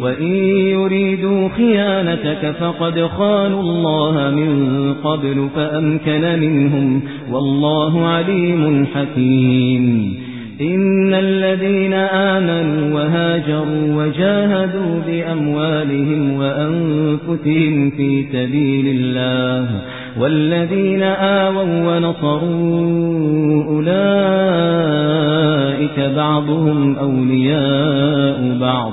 وإن يريدوا خيانتك فقد خانوا الله من قبل فأمكن منهم والله عليم حكيم. إن الذين آمنوا وهاجروا وجاهدوا بأموالهم وأنفسهم في سبيل الله والذين آووا ونصروا أولئك بعضهم أولياء بعض